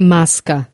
maska